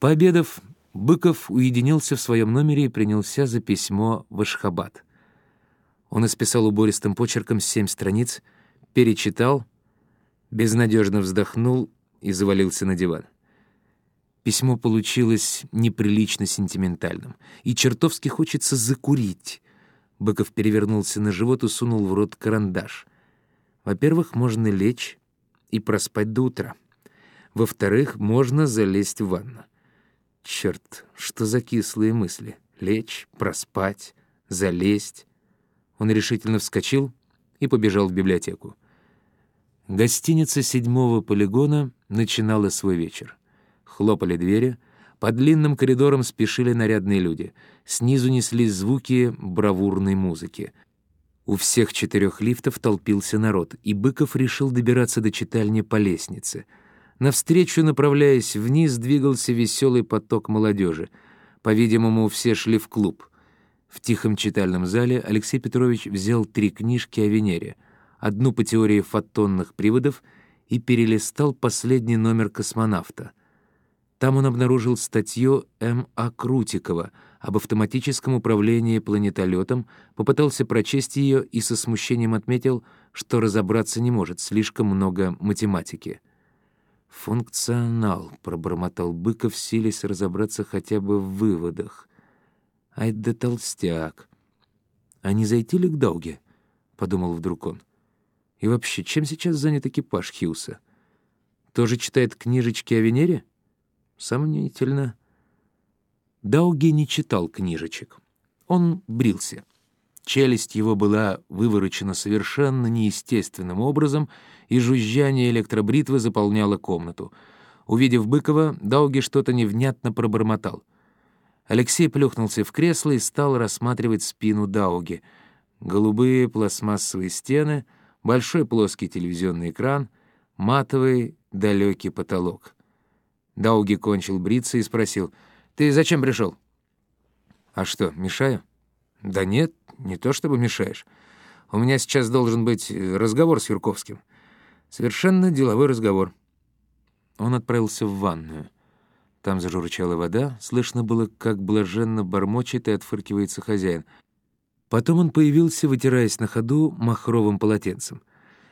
Пообедав, Быков уединился в своем номере и принялся за письмо в Ашхабад. Он исписал убористым почерком семь страниц, перечитал, безнадежно вздохнул и завалился на диван. Письмо получилось неприлично сентиментальным, и чертовски хочется закурить. Быков перевернулся на живот и сунул в рот карандаш. Во-первых, можно лечь и проспать до утра. Во-вторых, можно залезть в ванну. Черт, что за кислые мысли. Лечь, проспать, залезть. Он решительно вскочил и побежал в библиотеку. Гостиница седьмого полигона начинала свой вечер. Хлопали двери, по длинным коридорам спешили нарядные люди. Снизу неслись звуки бравурной музыки. У всех четырех лифтов толпился народ, и Быков решил добираться до читальни по лестнице — Навстречу, направляясь вниз, двигался веселый поток молодежи. По-видимому, все шли в клуб. В тихом читальном зале Алексей Петрович взял три книжки о Венере, одну по теории фотонных приводов и перелистал последний номер «Космонавта». Там он обнаружил статью М.А. Крутикова об автоматическом управлении планетолетом, попытался прочесть ее и со смущением отметил, что разобраться не может, слишком много математики. «Функционал», — пробормотал Быков, силясь разобраться хотя бы в выводах. «Ай да толстяк!» «А не зайти ли к Дауге?» — подумал вдруг он. «И вообще, чем сейчас занят экипаж Хьюса? Тоже читает книжечки о Венере?» «Сомнительно». Дауги не читал книжечек. Он брился. Челюсть его была выворочена совершенно неестественным образом, и жужжание электробритвы заполняло комнату. Увидев Быкова, Дауги что-то невнятно пробормотал. Алексей плюхнулся в кресло и стал рассматривать спину Дауги. Голубые пластмассовые стены, большой плоский телевизионный экран, матовый далекий потолок. Дауги кончил бриться и спросил, «Ты зачем пришел?» «А что, мешаю?» «Да нет, не то чтобы мешаешь. У меня сейчас должен быть э, разговор с Юрковским. Совершенно деловой разговор». Он отправился в ванную. Там зажурчала вода, слышно было, как блаженно бормочет и отфыркивается хозяин. Потом он появился, вытираясь на ходу махровым полотенцем.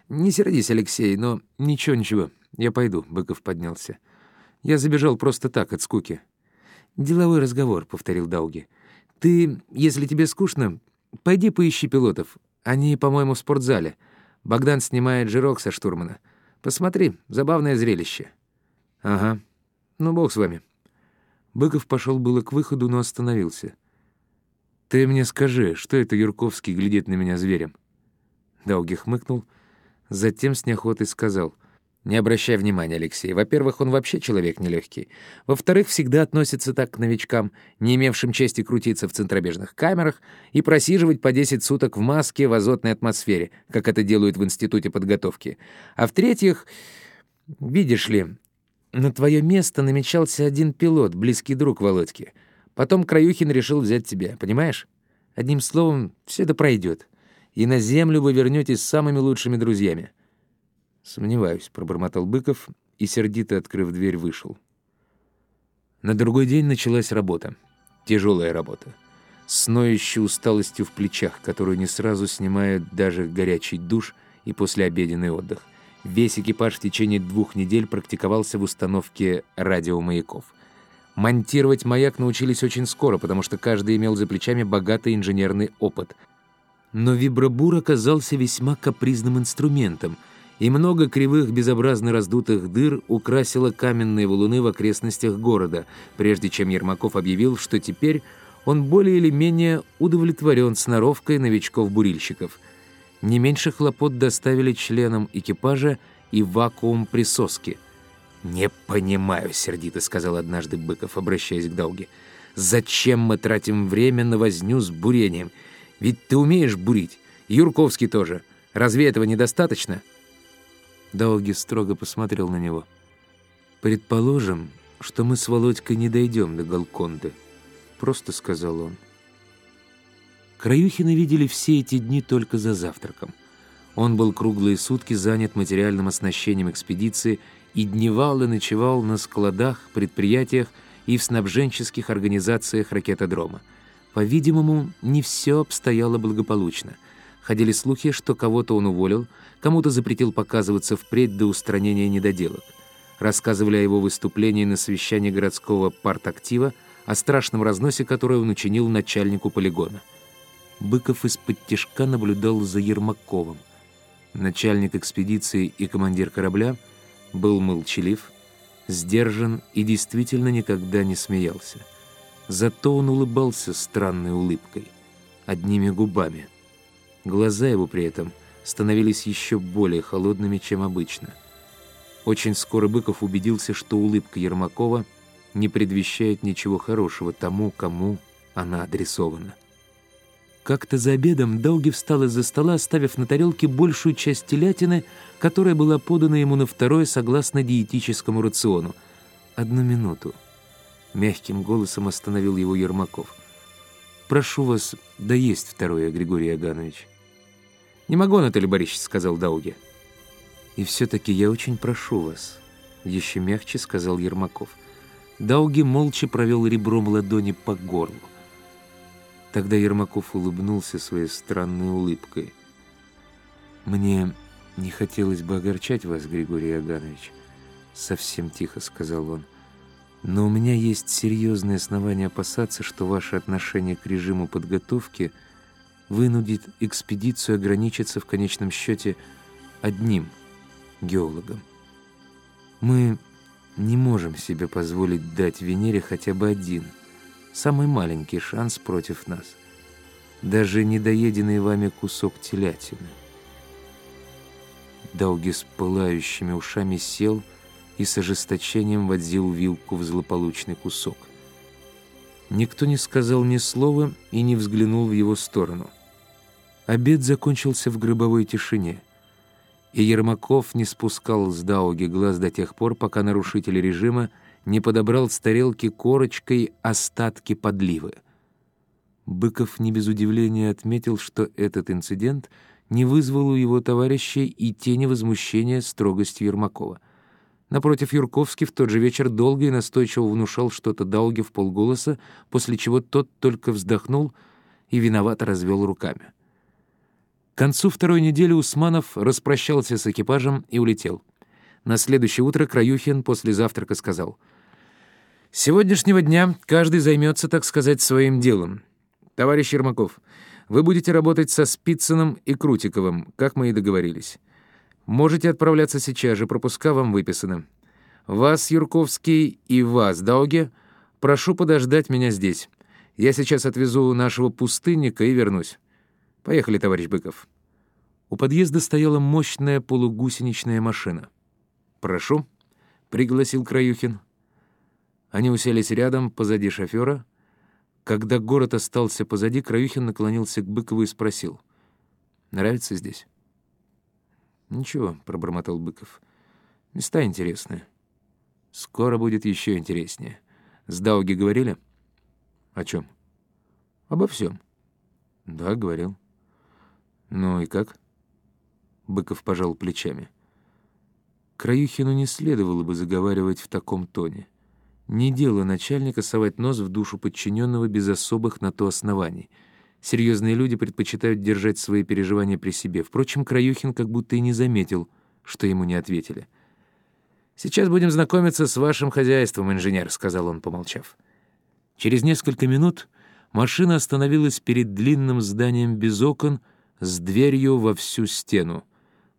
«Не сердись, Алексей, но ничего-ничего, я пойду», — Быков поднялся. «Я забежал просто так, от скуки». «Деловой разговор», — повторил Дауги. «Ты, если тебе скучно, пойди поищи пилотов. Они, по-моему, в спортзале. Богдан снимает жирок со штурмана. Посмотри, забавное зрелище». «Ага. Ну, бог с вами». Быков пошел было к выходу, но остановился. «Ты мне скажи, что это Юрковский глядит на меня зверем?» Дауги хмыкнул, затем с неохотой сказал — не обращай внимания, Алексей. Во-первых, он вообще человек нелегкий. Во-вторых, всегда относится так к новичкам, не имевшим чести крутиться в центробежных камерах и просиживать по 10 суток в маске в азотной атмосфере, как это делают в институте подготовки. А в-третьих, видишь ли, на твое место намечался один пилот, близкий друг Володьки. Потом Краюхин решил взять тебя, понимаешь? Одним словом, все это пройдет. И на землю вы вернетесь самыми лучшими друзьями. «Сомневаюсь», — пробормотал Быков и, сердито открыв дверь, вышел. На другой день началась работа. Тяжелая работа. С ноющей усталостью в плечах, которую не сразу снимают даже горячий душ и послеобеденный отдых. Весь экипаж в течение двух недель практиковался в установке радиомаяков. Монтировать маяк научились очень скоро, потому что каждый имел за плечами богатый инженерный опыт. Но вибробур оказался весьма капризным инструментом — и много кривых, безобразно раздутых дыр украсило каменные валуны в окрестностях города, прежде чем Ермаков объявил, что теперь он более или менее удовлетворен сноровкой новичков-бурильщиков. Не меньше хлопот доставили членам экипажа и вакуум присоски. «Не понимаю», — сердито сказал однажды Быков, обращаясь к Дауге. «Зачем мы тратим время на возню с бурением? Ведь ты умеешь бурить. Юрковский тоже. Разве этого недостаточно?» Долги строго посмотрел на него. «Предположим, что мы с Володькой не дойдем до Галконды», — просто сказал он. Краюхина видели все эти дни только за завтраком. Он был круглые сутки занят материальным оснащением экспедиции и дневал и ночевал на складах, предприятиях и в снабженческих организациях ракетодрома. По-видимому, не все обстояло благополучно. Ходили слухи, что кого-то он уволил, кому-то запретил показываться впредь до устранения недоделок. Рассказывали о его выступлении на совещании городского партактива, о страшном разносе, который он учинил начальнику полигона. Быков из-под тяжка наблюдал за Ермаковым. Начальник экспедиции и командир корабля был молчалив, сдержан и действительно никогда не смеялся. Зато он улыбался странной улыбкой, одними губами. Глаза его при этом становились еще более холодными, чем обычно. Очень скоро Быков убедился, что улыбка Ермакова не предвещает ничего хорошего тому, кому она адресована. Как-то за обедом Дауги встал из-за стола, оставив на тарелке большую часть телятины, которая была подана ему на второе согласно диетическому рациону. «Одну минуту». Мягким голосом остановил его Ермаков. «Прошу вас, да есть второе, Григорий Аганович». «Не могу, Анатолий Борисович», — сказал Дауги. «И все-таки я очень прошу вас», — еще мягче сказал Ермаков. Дауги молча провел ребром ладони по горлу. Тогда Ермаков улыбнулся своей странной улыбкой. «Мне не хотелось бы огорчать вас, Григорий Аганович», — совсем тихо сказал он. «Но у меня есть серьезные основания опасаться, что ваше отношение к режиму подготовки вынудит экспедицию ограничиться в конечном счете одним геологом. Мы не можем себе позволить дать Венере хотя бы один — самый маленький шанс против нас. Даже недоеденный вами кусок телятины. Дауги с пылающими ушами сел и с ожесточением водил вилку в злополучный кусок. Никто не сказал ни слова и не взглянул в его сторону. Обед закончился в гробовой тишине, и Ермаков не спускал с Дауги глаз до тех пор, пока нарушитель режима не подобрал с тарелки корочкой остатки подливы. Быков не без удивления отметил, что этот инцидент не вызвал у его товарищей и тени возмущения строгостью Ермакова. Напротив, Юрковский в тот же вечер долго и настойчиво внушал что-то Дауге в полголоса, после чего тот только вздохнул и виновато развел руками. К концу второй недели Усманов распрощался с экипажем и улетел. На следующее утро Краюхин после завтрака сказал — с сегодняшнего дня каждый займется, так сказать, своим делом. Товарищ Ермаков, вы будете работать со Спицыным и Крутиковым, как мы и договорились. Можете отправляться сейчас же, пропуска вам выписаны. Вас, Юрковский, и вас, Дауге, прошу подождать меня здесь. Я сейчас отвезу нашего пустынника и вернусь. Поехали, товарищ Быков». У подъезда стояла мощная полугусеничная машина. «Прошу», — пригласил Краюхин. Они уселись рядом, позади шофера. Когда город остался позади, Краюхин наклонился к Быкову и спросил. «Нравится здесь?» «Ничего», — пробормотал Быков. «Места интересные. Скоро будет еще интереснее. С Дауги говорили?» «О чем?» «Обо всем». «Да, говорил». «Ну и как?» Быков пожал плечами. Краюхину не следовало бы заговаривать в таком тоне. Не дело начальника совать нос в душу подчиненного без особых на то оснований. Серьезные люди предпочитают держать свои переживания при себе. Впрочем, Краюхин как будто и не заметил, что ему не ответили. «Сейчас будем знакомиться с вашим хозяйством, инженер», — сказал он, помолчав. Через несколько минут машина остановилась перед длинным зданием без окон с дверью во всю стену.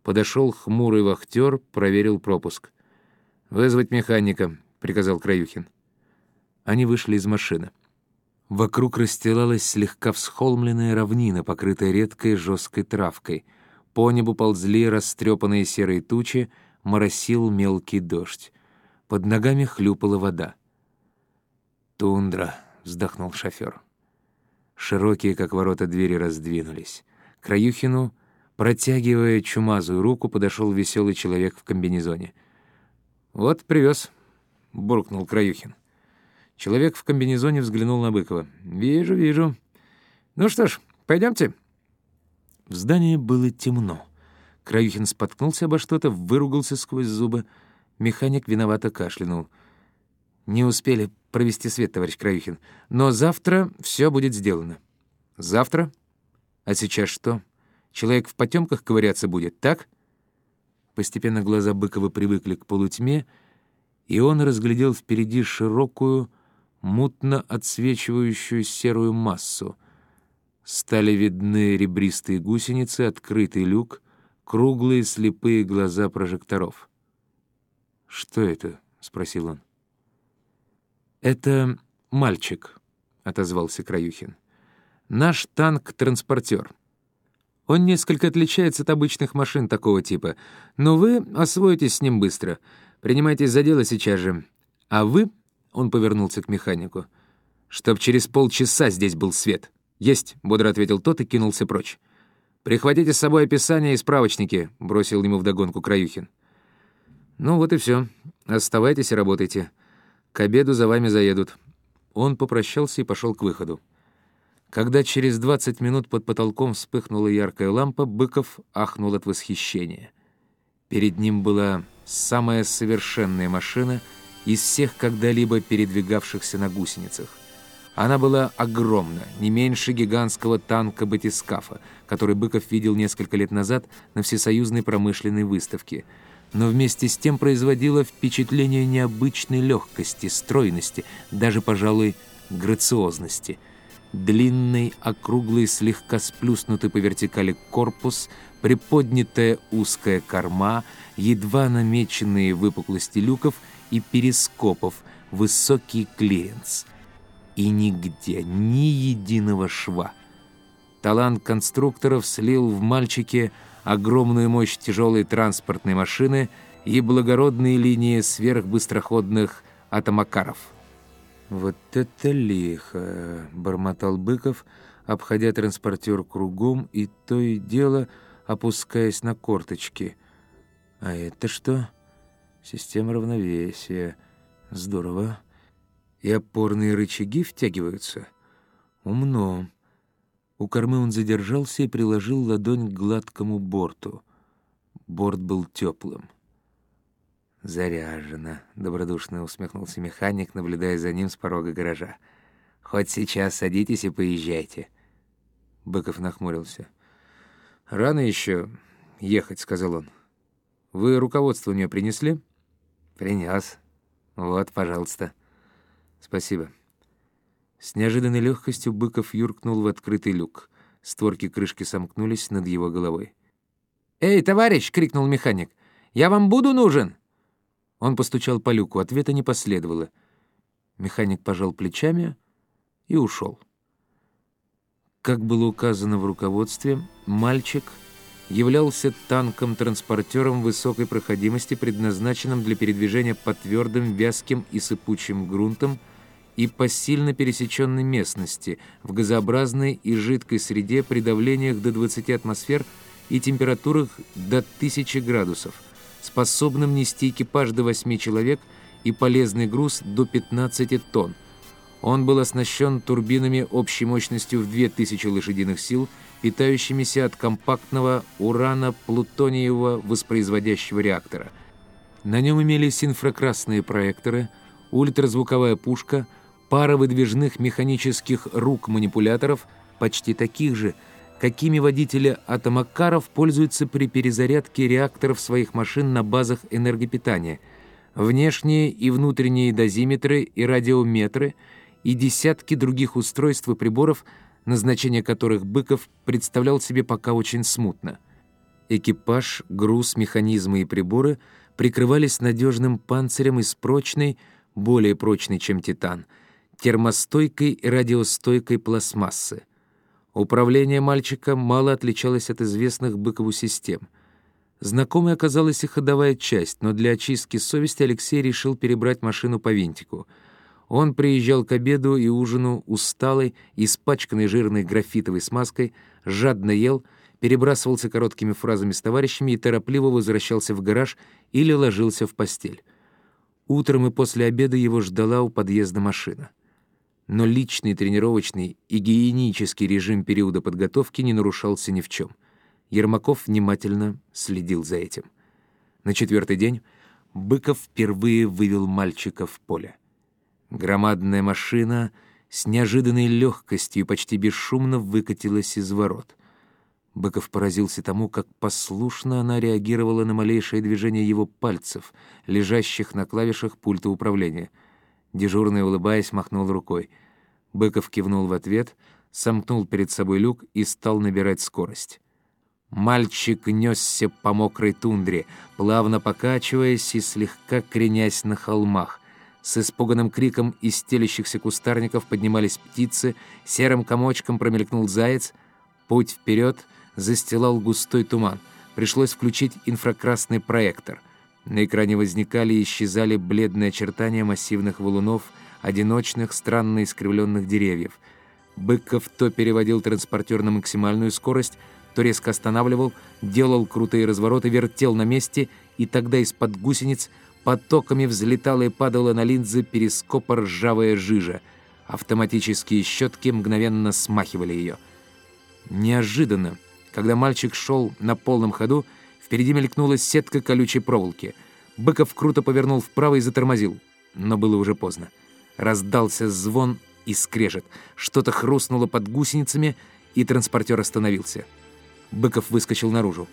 Подошел хмурый вахтер, проверил пропуск. «Вызвать механика», — приказал Краюхин. Они вышли из машины. Вокруг расстилалась слегка всхолмленная равнина, покрытая редкой жесткой травкой. По небу ползли растрепанные серые тучи, моросил мелкий дождь. Под ногами хлюпала вода. «Тундра», — вздохнул шофер. Широкие, как ворота, двери раздвинулись. Краюхину, протягивая чумазую руку, подошел веселый человек в комбинезоне. «Вот, привез», — буркнул Краюхин. Человек в комбинезоне взглянул на Быкова. «Вижу, вижу. Ну что ж, пойдемте». В здании было темно. Краюхин споткнулся обо что-то, выругался сквозь зубы. Механик виновато кашлянул. «Не успели провести свет, товарищ Краюхин. Но завтра все будет сделано». «Завтра? А сейчас что? Человек в потемках ковыряться будет, так?» Постепенно глаза Быкова привыкли к полутьме, и он разглядел впереди широкую, мутно отсвечивающую серую массу. Стали видны ребристые гусеницы, открытый люк, круглые слепые глаза прожекторов. «Что это?» — спросил он. «Это мальчик», — отозвался Краюхин. «Наш танк-транспортер. Он несколько отличается от обычных машин такого типа, но вы освоитесь с ним быстро. Принимайтесь за дело сейчас же. А вы он повернулся к механику. «Чтоб через полчаса здесь был свет». «Есть», — бодро ответил тот и кинулся прочь. «Прихватите с собой описание и справочники», — бросил ему вдогонку Краюхин. «Ну вот и все. Оставайтесь и работайте. К обеду за вами заедут». Он попрощался и пошел к выходу. Когда через 20 минут под потолком вспыхнула яркая лампа, Быков ахнул от восхищения. Перед ним была самая совершенная машина — из всех когда-либо передвигавшихся на гусеницах. Она была огромна, не меньше гигантского танка-батискафа, который Быков видел несколько лет назад на всесоюзной промышленной выставке, но вместе с тем производила впечатление необычной легкости, стройности, даже, пожалуй, грациозности. Длинный, округлый, слегка сплюснутый по вертикали корпус, приподнятая узкая корма, едва намеченные выпуклости люков — и перископов, высокий клиренс. И нигде ни единого шва. Талант конструкторов слил в мальчике огромную мощь тяжелой транспортной машины и благородные линии сверхбыстроходных атомакаров. «Вот это лихо!» — бормотал Быков, обходя транспортер кругом и то и дело опускаясь на корточки. «А это что?» Система равновесия. Здорово. И опорные рычаги втягиваются. Умно. У кормы он задержался и приложил ладонь к гладкому борту. Борт был теплым. «Заряжено», — добродушно усмехнулся механик, наблюдая за ним с порога гаража. «Хоть сейчас садитесь и поезжайте». Быков нахмурился. «Рано еще ехать», — сказал он. «Вы руководство мне принесли?» «Принес. Вот, пожалуйста». «Спасибо». С неожиданной легкостью Быков юркнул в открытый люк. Створки крышки сомкнулись над его головой. «Эй, товарищ!» — крикнул механик. «Я вам буду нужен!» Он постучал по люку, ответа не последовало. Механик пожал плечами и ушел. Как было указано в руководстве, мальчик — являлся танком-транспортером высокой проходимости, предназначенным для передвижения по твердым, вязким и сыпучим грунтам и по сильно пересеченной местности, в газообразной и жидкой среде при давлениях до 20 атмосфер и температурах до 1000 градусов, способным нести экипаж до 8 человек и полезный груз до 15 тонн. Он был оснащен турбинами общей мощностью в 2000 лошадиных сил питающимися от компактного урана-плутониевого воспроизводящего реактора. На нем имелись инфракрасные проекторы, ультразвуковая пушка, пара выдвижных механических рук-манипуляторов, почти таких же, какими водители атомакаров пользуются при перезарядке реакторов своих машин на базах энергопитания, внешние и внутренние дозиметры и радиометры и десятки других устройств и приборов – назначение которых Быков представлял себе пока очень смутно. Экипаж, груз, механизмы и приборы прикрывались надежным панцирем из прочной, более прочной, чем титан, термостойкой и радиостойкой пластмассы. Управление мальчика мало отличалось от известных Быкову систем. Знакомой оказалась и ходовая часть, но для очистки совести Алексей решил перебрать машину по винтику — он приезжал к обеду и ужину усталый, испачканный жирной графитовой смазкой, жадно ел, перебрасывался короткими фразами с товарищами и торопливо возвращался в гараж или ложился в постель. Утром и после обеда его ждала у подъезда машина. Но личный тренировочный и гигиенический режим периода подготовки не нарушался ни в чем. Ермаков внимательно следил за этим. На четвертый день Быков впервые вывел мальчика в поле. Громадная машина с неожиданной легкостью почти бесшумно выкатилась из ворот. Быков поразился тому, как послушно она реагировала на малейшее движение его пальцев, лежащих на клавишах пульта управления. Дежурный, улыбаясь, махнул рукой. Быков кивнул в ответ, сомкнул перед собой люк и стал набирать скорость. Мальчик несся по мокрой тундре, плавно покачиваясь и слегка кренясь на холмах. С испуганным криком из стелящихся кустарников поднимались птицы, серым комочком промелькнул заяц. Путь вперед — застилал густой туман. Пришлось включить инфракрасный проектор. На экране возникали и исчезали бледные очертания массивных валунов, одиночных, странно искривленных деревьев. Быков то переводил транспортер на максимальную скорость, то резко останавливал, делал крутые развороты, вертел на месте, и тогда из-под гусениц потоками взлетала и падала на линзы перископа ржавая жижа. Автоматические щетки мгновенно смахивали ее. Неожиданно когда мальчик шел на полном ходу, впереди мелькнула сетка колючей проволоки. Быков круто повернул вправо и затормозил. Но было уже поздно. Раздался звон и скрежет. Что-то хрустнуло под гусеницами, и транспортер остановился. Быков выскочил наружу.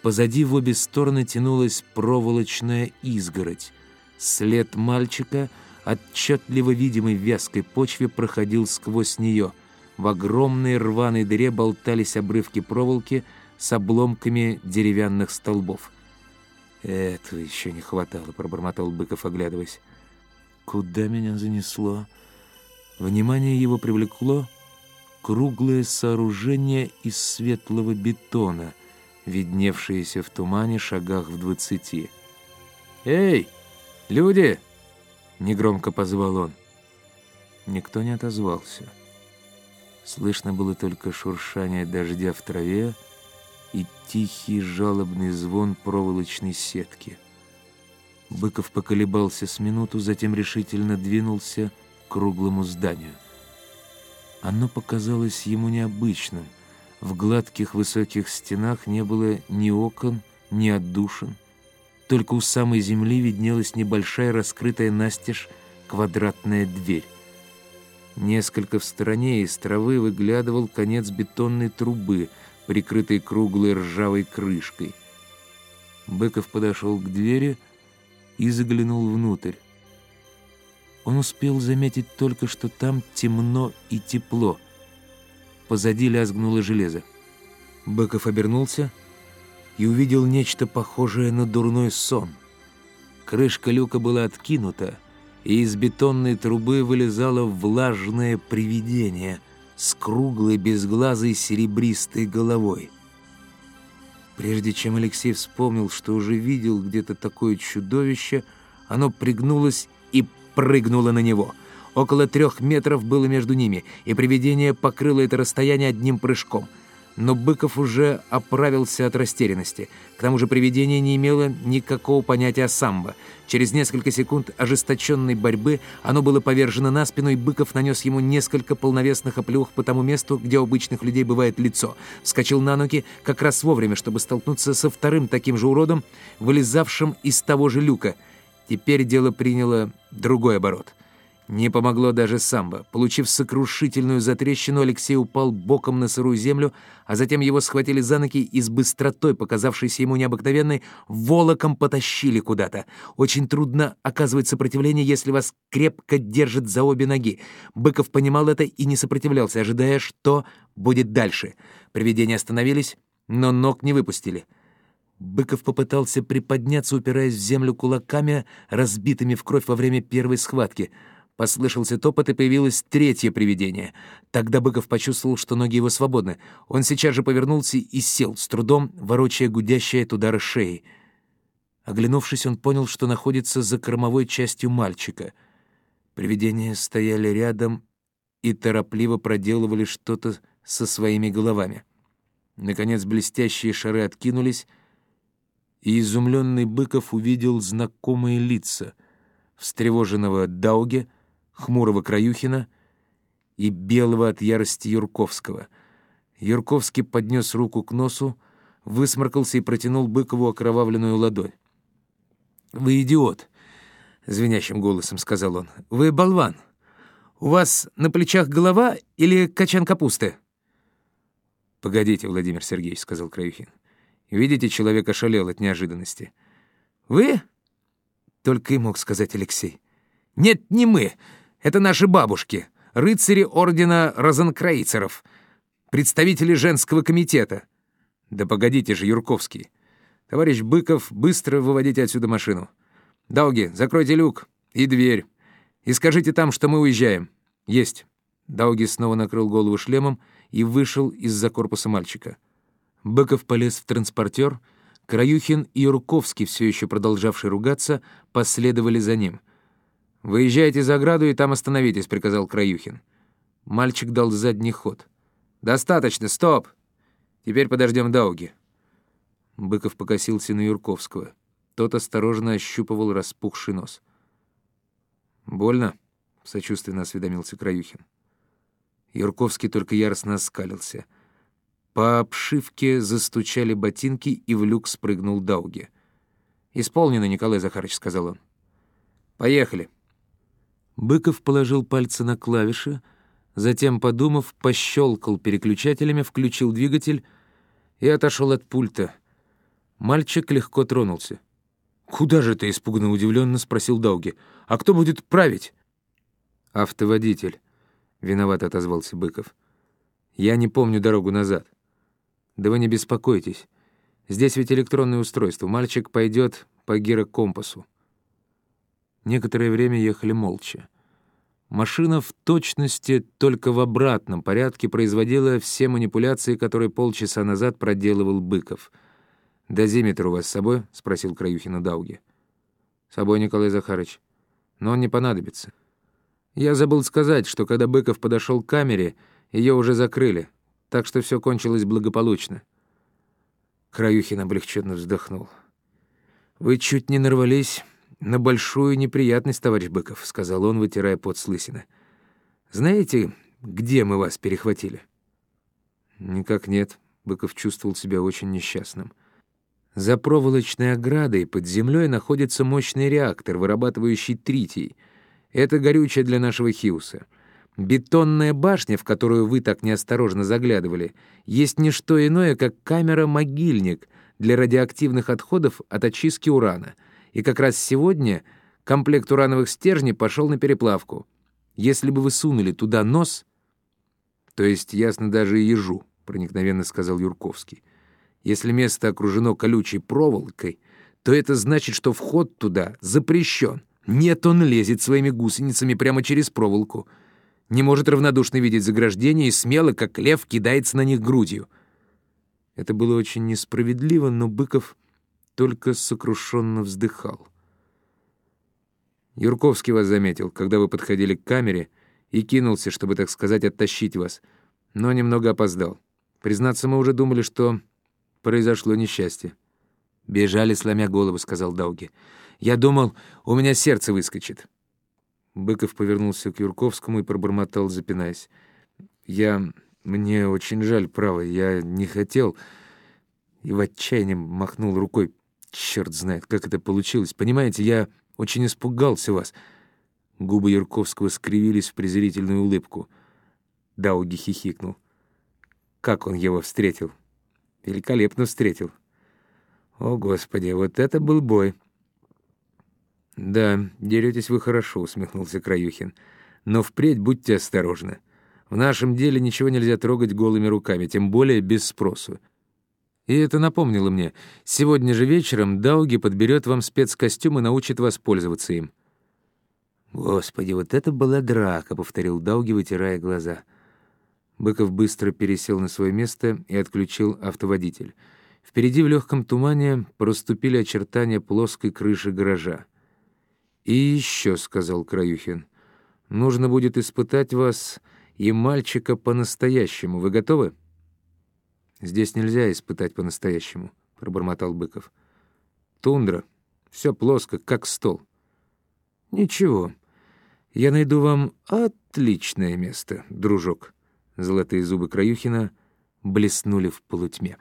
Позади в обе стороны тянулась проволочная изгородь. След мальчика, отчетливо видимый в вязкой почве, проходил сквозь нее — в огромной рваной дыре болтались обрывки проволоки с обломками деревянных столбов. «Этого еще не хватало», — пробормотал Быков, оглядываясь. «Куда меня занесло?» Внимание его привлекло круглое сооружение из светлого бетона, видневшееся в тумане шагах в двадцати. «Эй, люди!» — негромко позвал он. Никто не отозвался. Слышно было только шуршание дождя в траве и тихий жалобный звон проволочной сетки. Быков поколебался с минуту, затем решительно двинулся к круглому зданию. Оно показалось ему необычным. В гладких высоких стенах не было ни окон, ни отдушин. Только у самой земли виднелась небольшая раскрытая настежь квадратная дверь. Несколько в стороне из травы выглядывал конец бетонной трубы, прикрытой круглой ржавой крышкой. Быков подошел к двери и заглянул внутрь. Он успел заметить только, что там темно и тепло. Позади лязгнуло железо. Быков обернулся и увидел нечто похожее на дурной сон. Крышка люка была откинута, и из бетонной трубы вылезало влажное привидение с круглой безглазой серебристой головой. Прежде чем Алексей вспомнил, что уже видел где-то такое чудовище, оно пригнулось и прыгнуло на него. Около трех метров было между ними, и привидение покрыло это расстояние одним прыжком — но Быков уже оправился от растерянности. К тому же привидение не имело никакого понятия о самбо. Через несколько секунд ожесточенной борьбы оно было повержено на спину, и Быков нанес ему несколько полновесных оплеух по тому месту, где у обычных людей бывает лицо. Вскочил на ноги как раз вовремя, чтобы столкнуться со вторым таким же уродом, вылезавшим из того же люка. Теперь дело приняло другой оборот — не помогло даже самбо. Получив сокрушительную затрещину, Алексей упал боком на сырую землю, а затем его схватили за ноги и с быстротой, показавшейся ему необыкновенной, волоком потащили куда-то. Очень трудно оказывать сопротивление, если вас крепко держат за обе ноги. Быков понимал это и не сопротивлялся, ожидая, что будет дальше. Привидения остановились, но ног не выпустили. Быков попытался приподняться, упираясь в землю кулаками, разбитыми в кровь во время первой схватки — Послышался топот, и появилось третье привидение. Тогда Быков почувствовал, что ноги его свободны. Он сейчас же повернулся и сел, с трудом ворочая гудящее от удара шеи. Оглянувшись, он понял, что находится за кормовой частью мальчика. Привидения стояли рядом и торопливо проделывали что-то со своими головами. Наконец блестящие шары откинулись, и изумленный Быков увидел знакомые лица — встревоженного Дауге — хмурого Краюхина и белого от ярости Юрковского. Юрковский поднес руку к носу, высморкался и протянул Быкову окровавленную ладонь. «Вы идиот! — звенящим голосом сказал он. «Вы болван. У вас на плечах голова или качан капусты?» «Погодите, Владимир Сергеевич», — сказал Краюхин. «Видите, человек ошалел от неожиданности». «Вы?» — только и мог сказать Алексей. «Нет, не мы. Это наши бабушки, рыцари ордена розенкрайцеров, представители женского комитета». «Да погодите же, Юрковский. Товарищ Быков, быстро выводите отсюда машину. Дауги, закройте люк и дверь. И скажите там, что мы уезжаем». «Есть». Дауги снова накрыл голову шлемом и вышел из-за корпуса мальчика. Быков полез в транспортер, Краюхин и Юрковский, все еще продолжавший ругаться, последовали за ним. «Выезжайте за ограду и там остановитесь», — приказал Краюхин. Мальчик дал задний ход. «Достаточно, стоп! Теперь подождем Дауги». Быков покосился на Юрковского. Тот осторожно ощупывал распухший нос. «Больно?» — сочувственно осведомился Краюхин. Юрковский только яростно оскалился. По обшивке застучали ботинки, и в люк спрыгнул Дауги. «Исполнено, Николай Захарович», — сказал он. «Поехали». Быков положил пальцы на клавиши, затем, подумав, пощелкал переключателями, включил двигатель и отошел от пульта. Мальчик легко тронулся. «Куда же ты?» — испуганно удивленно спросил Дауги. «А кто будет править?» «Автоводитель», — виновато отозвался Быков. «Я не помню дорогу назад». «Да вы не беспокойтесь. Здесь ведь электронное устройство. Мальчик пойдет по гирокомпасу». Некоторое время ехали молча. Машина в точности, только в обратном порядке, производила все манипуляции, которые полчаса назад проделывал Быков. «Дозиметр у вас с собой?» — спросил Краюхина Дауги. «С собой, Николай Захарович. Но он не понадобится. Я забыл сказать, что когда Быков подошел к камере, ее уже закрыли, так что все кончилось благополучно. Краюхин облегченно вздохнул. «Вы чуть не нарвались на большую неприятность, товарищ Быков», — сказал он, вытирая пот с лысины. «Знаете, где мы вас перехватили?» «Никак нет», — Быков чувствовал себя очень несчастным. «За проволочной оградой под землей находится мощный реактор, вырабатывающий тритий — это горючее для нашего Хьюса. Бетонная башня, в которую вы так неосторожно заглядывали, есть не что иное, как камера-могильник для радиоактивных отходов от очистки урана. И как раз сегодня комплект урановых стержней пошел на переплавку. Если бы вы сунули туда нос... То есть, ясно, даже и ежу, — проникновенно сказал Юрковский. Если место окружено колючей проволокой, то это значит, что вход туда запрещен. Нет, он лезет своими гусеницами прямо через проволоку. Не может равнодушно видеть заграждение и смело, как лев, кидается на них грудью. Это было очень несправедливо, но Быков только сокрушенно вздыхал. Юрковский вас заметил, когда вы подходили к камере, и кинулся, чтобы, так сказать, оттащить вас, но немного опоздал. Признаться, мы уже думали, что произошло несчастье. «Бежали, сломя голову», — сказал Дауги. Я думал, у меня сердце выскочит». Быков повернулся к Юрковскому и пробормотал, запинаясь. «Я... Мне очень жаль, право, я не хотел...» И в отчаянии махнул рукой. «Черт знает, как это получилось. Понимаете, я очень испугался вас». Губы Юрковского скривились в презрительную улыбку. Дауги хихикнул. Как он его встретил? Великолепно встретил. О, Господи, вот это был бой. «Да, деретесь вы хорошо», — усмехнулся Краюхин. «Но впредь будьте осторожны. В нашем деле ничего нельзя трогать голыми руками, тем более без спросу. И это напомнило мне. Сегодня же вечером Дауги подберет вам спецкостюм и научит вас пользоваться им». «Господи, вот это была драка», — повторил Дауги, вытирая глаза. Быков быстро пересел на свое место и отключил автоводитель. Впереди в легком тумане проступили очертания плоской крыши гаража. «И еще», — сказал Краюхин, — «нужно будет испытать вас и мальчика по-настоящему. Вы готовы?» «Здесь нельзя испытать по-настоящему», — пробормотал Быков. «Тундра. Все плоско, как стол». «Ничего. Я найду вам отличное место, дружок». Золотые зубы Краюхина блеснули в полутьме.